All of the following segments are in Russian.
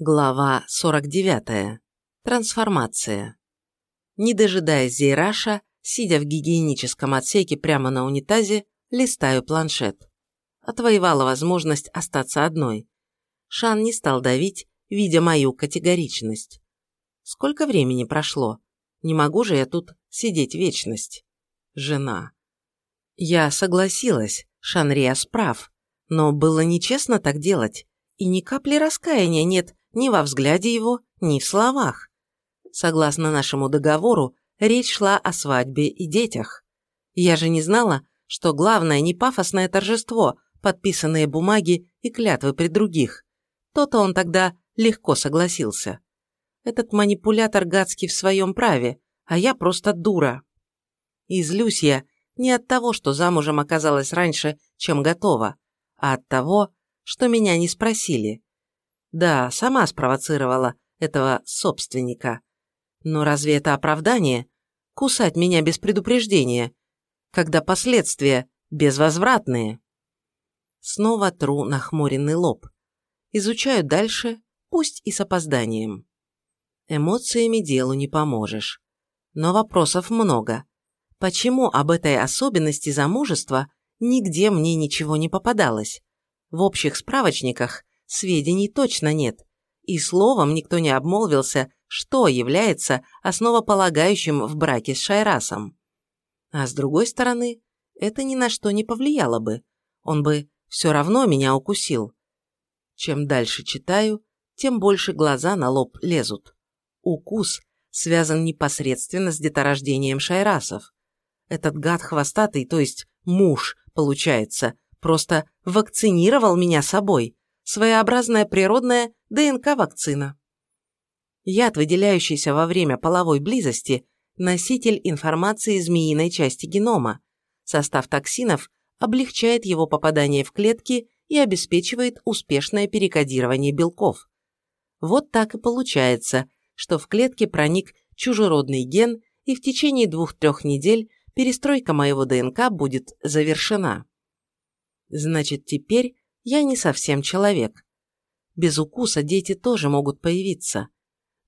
Глава 49. Трансформация. Не дожидаясь Зейраша, сидя в гигиеническом отсеке прямо на унитазе, листаю планшет. Отвоевала возможность остаться одной. Шан не стал давить, видя мою категоричность. Сколько времени прошло? Не могу же я тут сидеть вечность. Жена. Я согласилась, Шанриас прав, но было нечестно так делать, и ни капли раскаяния нет ни во взгляде его, ни в словах. Согласно нашему договору, речь шла о свадьбе и детях. Я же не знала, что главное не пафосное торжество, подписанные бумаги и клятвы при других. То-то он тогда легко согласился. Этот манипулятор гадский в своем праве, а я просто дура. И злюсь я не от того, что замужем оказалась раньше, чем готова, а от того, что меня не спросили. Да, сама спровоцировала этого собственника. Но разве это оправдание? Кусать меня без предупреждения, когда последствия безвозвратные. Снова тру нахмуренный лоб. Изучаю дальше, пусть и с опозданием. Эмоциями делу не поможешь. Но вопросов много. Почему об этой особенности замужества нигде мне ничего не попадалось? В общих справочниках сведений точно нет, и словом никто не обмолвился, что является основополагающим в браке с Шайрасом. А с другой стороны, это ни на что не повлияло бы, он бы все равно меня укусил. Чем дальше читаю, тем больше глаза на лоб лезут. Укус связан непосредственно с деторождением Шайрасов. Этот гад хвостатый, то есть муж, получается, просто вакцинировал меня собой, своеобразная природная ДНК-вакцина. Яд, выделяющийся во время половой близости, носитель информации змеиной части генома. Состав токсинов облегчает его попадание в клетки и обеспечивает успешное перекодирование белков. Вот так и получается, что в клетке проник чужеродный ген, и в течение двух-трех недель перестройка моего ДНК будет завершена. Значит, теперь я не совсем человек. Без укуса дети тоже могут появиться.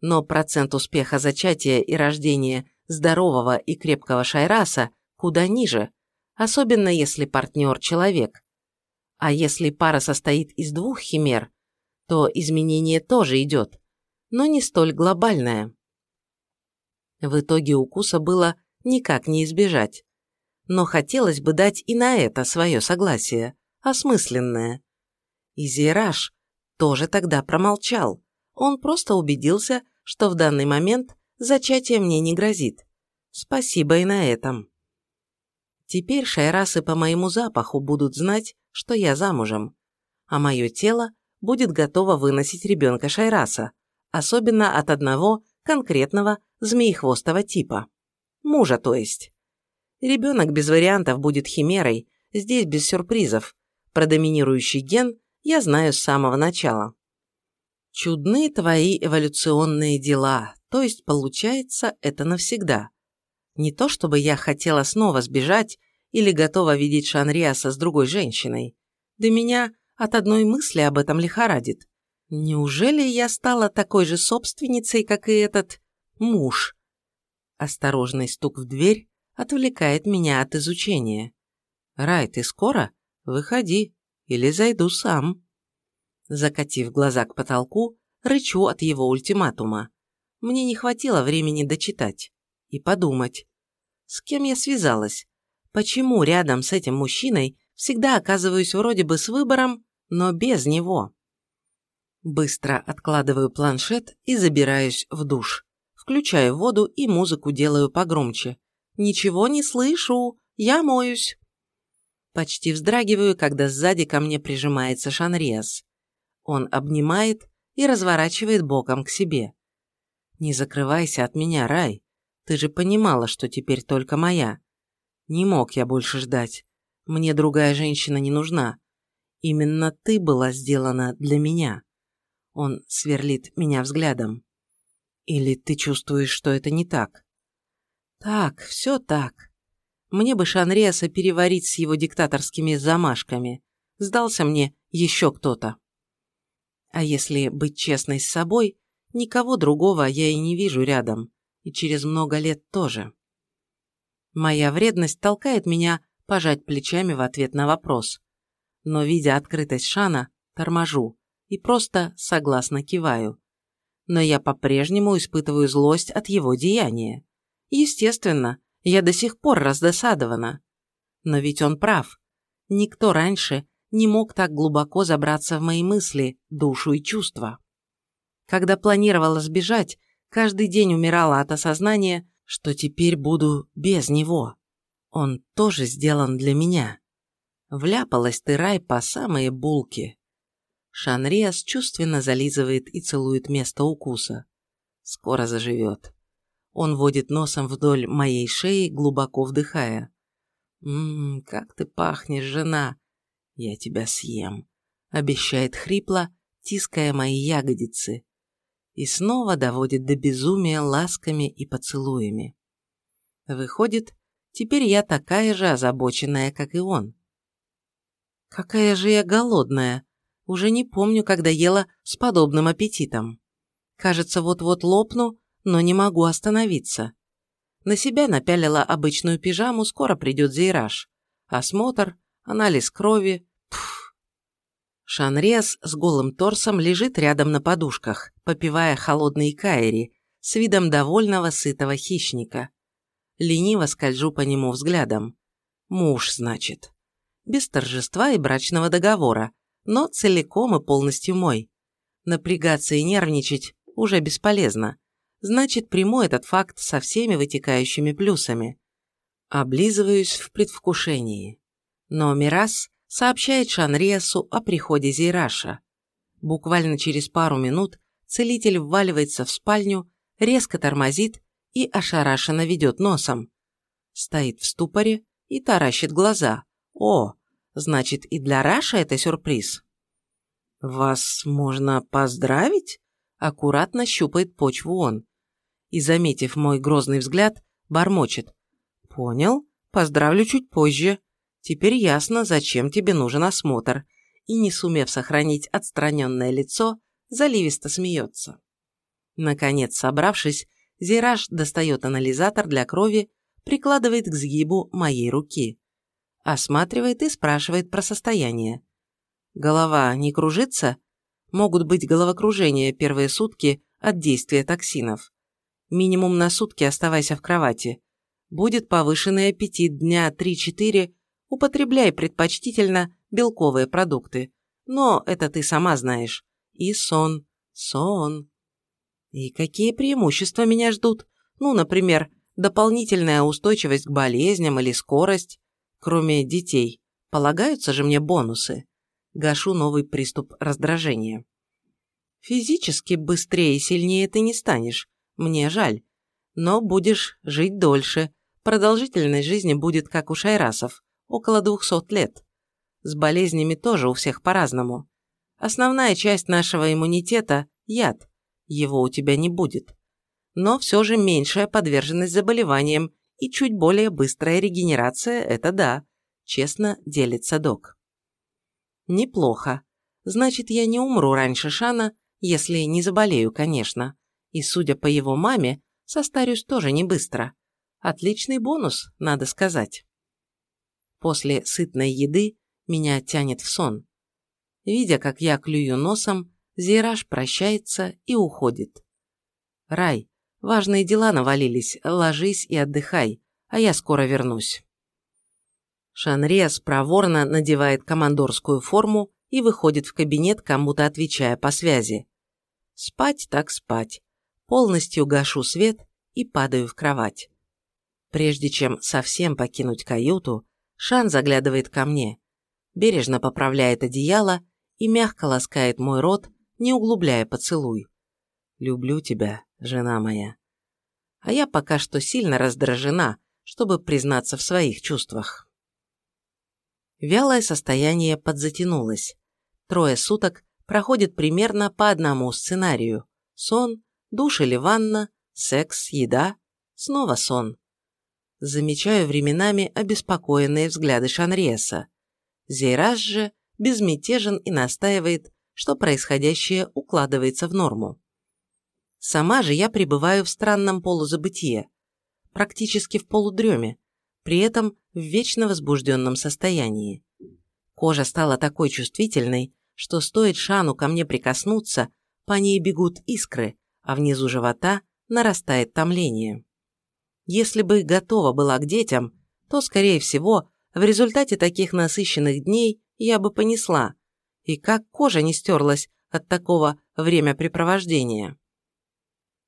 Но процент успеха зачатия и рождения здорового и крепкого шайраса куда ниже, особенно если партнер человек. А если пара состоит из двух химер, то изменение тоже идет, но не столь глобальное. В итоге укуса было никак не избежать. Но хотелось бы дать и на это свое согласие, осмысленное. И Зираж тоже тогда промолчал. Он просто убедился, что в данный момент зачатие мне не грозит. Спасибо и на этом. Теперь шайрасы по моему запаху будут знать, что я замужем, а мое тело будет готово выносить ребенка шайраса, особенно от одного конкретного змеехвостого типа. Мужа, то есть. Ребенок без вариантов будет химерой, здесь без сюрпризов. Про доминирующий ген я знаю с самого начала. Чудны твои эволюционные дела, то есть, получается, это навсегда. Не то чтобы я хотела снова сбежать или готова видеть Шанриаса с другой женщиной. Да меня от одной мысли об этом лихорадит. Неужели я стала такой же собственницей, как и этот муж? Осторожный стук в дверь отвлекает меня от изучения. «Рай, ты скоро? Выходи или зайду сам». Закатив глаза к потолку, рычу от его ультиматума. Мне не хватило времени дочитать и подумать. С кем я связалась? Почему рядом с этим мужчиной всегда оказываюсь вроде бы с выбором, но без него? Быстро откладываю планшет и забираюсь в душ. Включаю воду и музыку делаю погромче. Ничего не слышу, я моюсь. Почти вздрагиваю, когда сзади ко мне прижимается Шанриас. Он обнимает и разворачивает боком к себе. «Не закрывайся от меня, Рай. Ты же понимала, что теперь только моя. Не мог я больше ждать. Мне другая женщина не нужна. Именно ты была сделана для меня». Он сверлит меня взглядом. «Или ты чувствуешь, что это не так?» «Так, все так. Мне бы Шанриаса переварить с его диктаторскими замашками. Сдался мне еще кто-то. А если быть честной с собой, никого другого я и не вижу рядом, и через много лет тоже. Моя вредность толкает меня пожать плечами в ответ на вопрос. Но, видя открытость Шана, торможу и просто согласно киваю. Но я по-прежнему испытываю злость от его деяния. Естественно, я до сих пор раздосадована. Но ведь он прав. Никто раньше не мог так глубоко забраться в мои мысли, душу и чувства. Когда планировала сбежать, каждый день умирала от осознания, что теперь буду без него. Он тоже сделан для меня. Вляпалась ты, рай, по самые булки. Шанриас чувственно зализывает и целует место укуса. Скоро заживет. Он водит носом вдоль моей шеи, глубоко вдыхая. «Ммм, как ты пахнешь, жена! Я тебя съем!» Обещает хрипло, тиская мои ягодицы. И снова доводит до безумия ласками и поцелуями. Выходит, теперь я такая же озабоченная, как и он. Какая же я голодная! Уже не помню, когда ела с подобным аппетитом. Кажется, вот-вот лопну, но не могу остановиться. На себя напялила обычную пижаму, скоро придет зейраж. Осмотр, анализ крови. Пф. Шанрез с голым торсом лежит рядом на подушках, попивая холодные кайри, с видом довольного сытого хищника. Лениво скольжу по нему взглядом. Муж, значит. Без торжества и брачного договора, но целиком и полностью мой. Напрягаться и нервничать уже бесполезно значит приму этот факт со всеми вытекающими плюсами. Облизываюсь в предвкушении. Но Мирас сообщает Шанриасу о приходе Зейраша. Буквально через пару минут целитель вваливается в спальню, резко тормозит и ошарашенно ведет носом. Стоит в ступоре и таращит глаза. О, значит и для Раша это сюрприз. «Вас можно поздравить?» Аккуратно щупает почву он и, заметив мой грозный взгляд, бормочет. «Понял, поздравлю чуть позже. Теперь ясно, зачем тебе нужен осмотр». И, не сумев сохранить отстраненное лицо, заливисто смеется. Наконец, собравшись, Зираж достает анализатор для крови, прикладывает к сгибу моей руки. Осматривает и спрашивает про состояние. Голова не кружится? Могут быть головокружения первые сутки от действия токсинов. Минимум на сутки оставайся в кровати. Будет повышенный аппетит дня 3-4, употребляй предпочтительно белковые продукты. Но это ты сама знаешь. И сон, сон. И какие преимущества меня ждут? Ну, например, дополнительная устойчивость к болезням или скорость. Кроме детей, полагаются же мне бонусы. Гашу новый приступ раздражения. Физически быстрее и сильнее ты не станешь, мне жаль. Но будешь жить дольше. Продолжительность жизни будет как у шайрасов, около двухсот лет. С болезнями тоже у всех по-разному. Основная часть нашего иммунитета – яд. Его у тебя не будет. Но все же меньшая подверженность заболеваниям и чуть более быстрая регенерация – это да. Честно делится док. Неплохо. Значит, я не умру раньше Шана, если не заболею, конечно. И, судя по его маме, состарюсь тоже не быстро. Отличный бонус, надо сказать. После сытной еды меня тянет в сон. Видя, как я клюю носом, Зейраж прощается и уходит. «Рай, важные дела навалились, ложись и отдыхай, а я скоро вернусь». Шанриас проворно надевает командорскую форму и выходит в кабинет, кому-то отвечая по связи. Спать так спать полностью гашу свет и падаю в кровать. Прежде чем совсем покинуть каюту, Шан заглядывает ко мне, бережно поправляет одеяло и мягко ласкает мой рот, не углубляя поцелуй. «Люблю тебя, жена моя». А я пока что сильно раздражена, чтобы признаться в своих чувствах. Вялое состояние подзатянулось. Трое суток проходит примерно по одному сценарию. Сон, Душ или ванна, секс, еда, снова сон. Замечаю временами обеспокоенные взгляды Шанриеса. Зейраж же безмятежен и настаивает, что происходящее укладывается в норму. Сама же я пребываю в странном полузабытие, практически в полудреме, при этом в вечно возбужденном состоянии. Кожа стала такой чувствительной, что стоит Шану ко мне прикоснуться, по ней бегут искры, а внизу живота нарастает томление. Если бы готова была к детям, то, скорее всего, в результате таких насыщенных дней я бы понесла. И как кожа не стерлась от такого времяпрепровождения.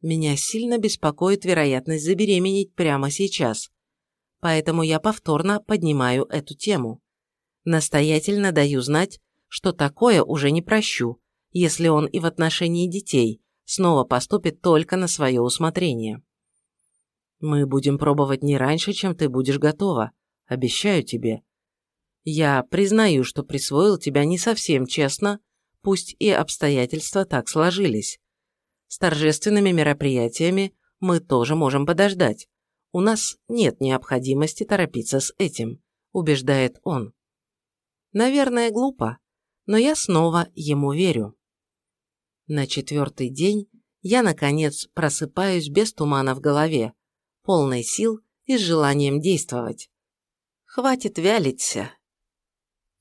Меня сильно беспокоит вероятность забеременеть прямо сейчас. Поэтому я повторно поднимаю эту тему. Настоятельно даю знать, что такое уже не прощу, если он и в отношении детей снова поступит только на свое усмотрение. Мы будем пробовать не раньше, чем ты будешь готова, обещаю тебе. Я признаю, что присвоил тебя не совсем честно, пусть и обстоятельства так сложились. С торжественными мероприятиями мы тоже можем подождать. У нас нет необходимости торопиться с этим, убеждает он. Наверное, глупо, но я снова ему верю. На четвертый день я, наконец, просыпаюсь без тумана в голове, полной сил и с желанием действовать. Хватит вялиться.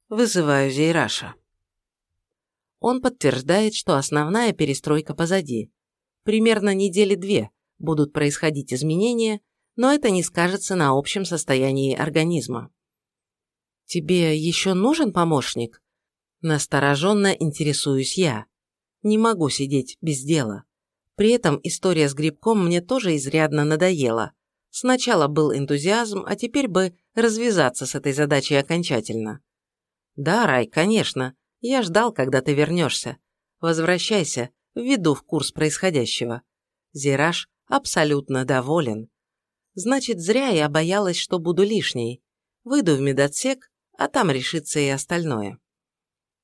Вызываю Зейраша. Он подтверждает, что основная перестройка позади, примерно недели две будут происходить изменения, но это не скажется на общем состоянии организма. «Тебе еще нужен помощник?» Настороженно интересуюсь я. Не могу сидеть без дела. При этом история с грибком мне тоже изрядно надоела. Сначала был энтузиазм, а теперь бы развязаться с этой задачей окончательно. «Да, Рай, конечно. Я ждал, когда ты вернешься. Возвращайся, введу в курс происходящего. Зираж абсолютно доволен. Значит, зря я боялась, что буду лишней. Выйду в медотсек, а там решится и остальное.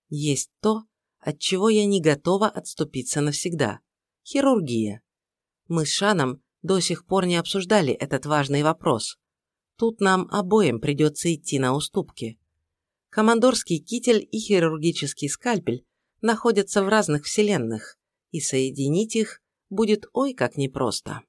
Есть то, от чего я не готова отступиться навсегда. Хирургия. Мы с Шаном до сих пор не обсуждали этот важный вопрос. Тут нам обоим придется идти на уступки. Командорский китель и хирургический скальпель находятся в разных вселенных, и соединить их будет ой как непросто.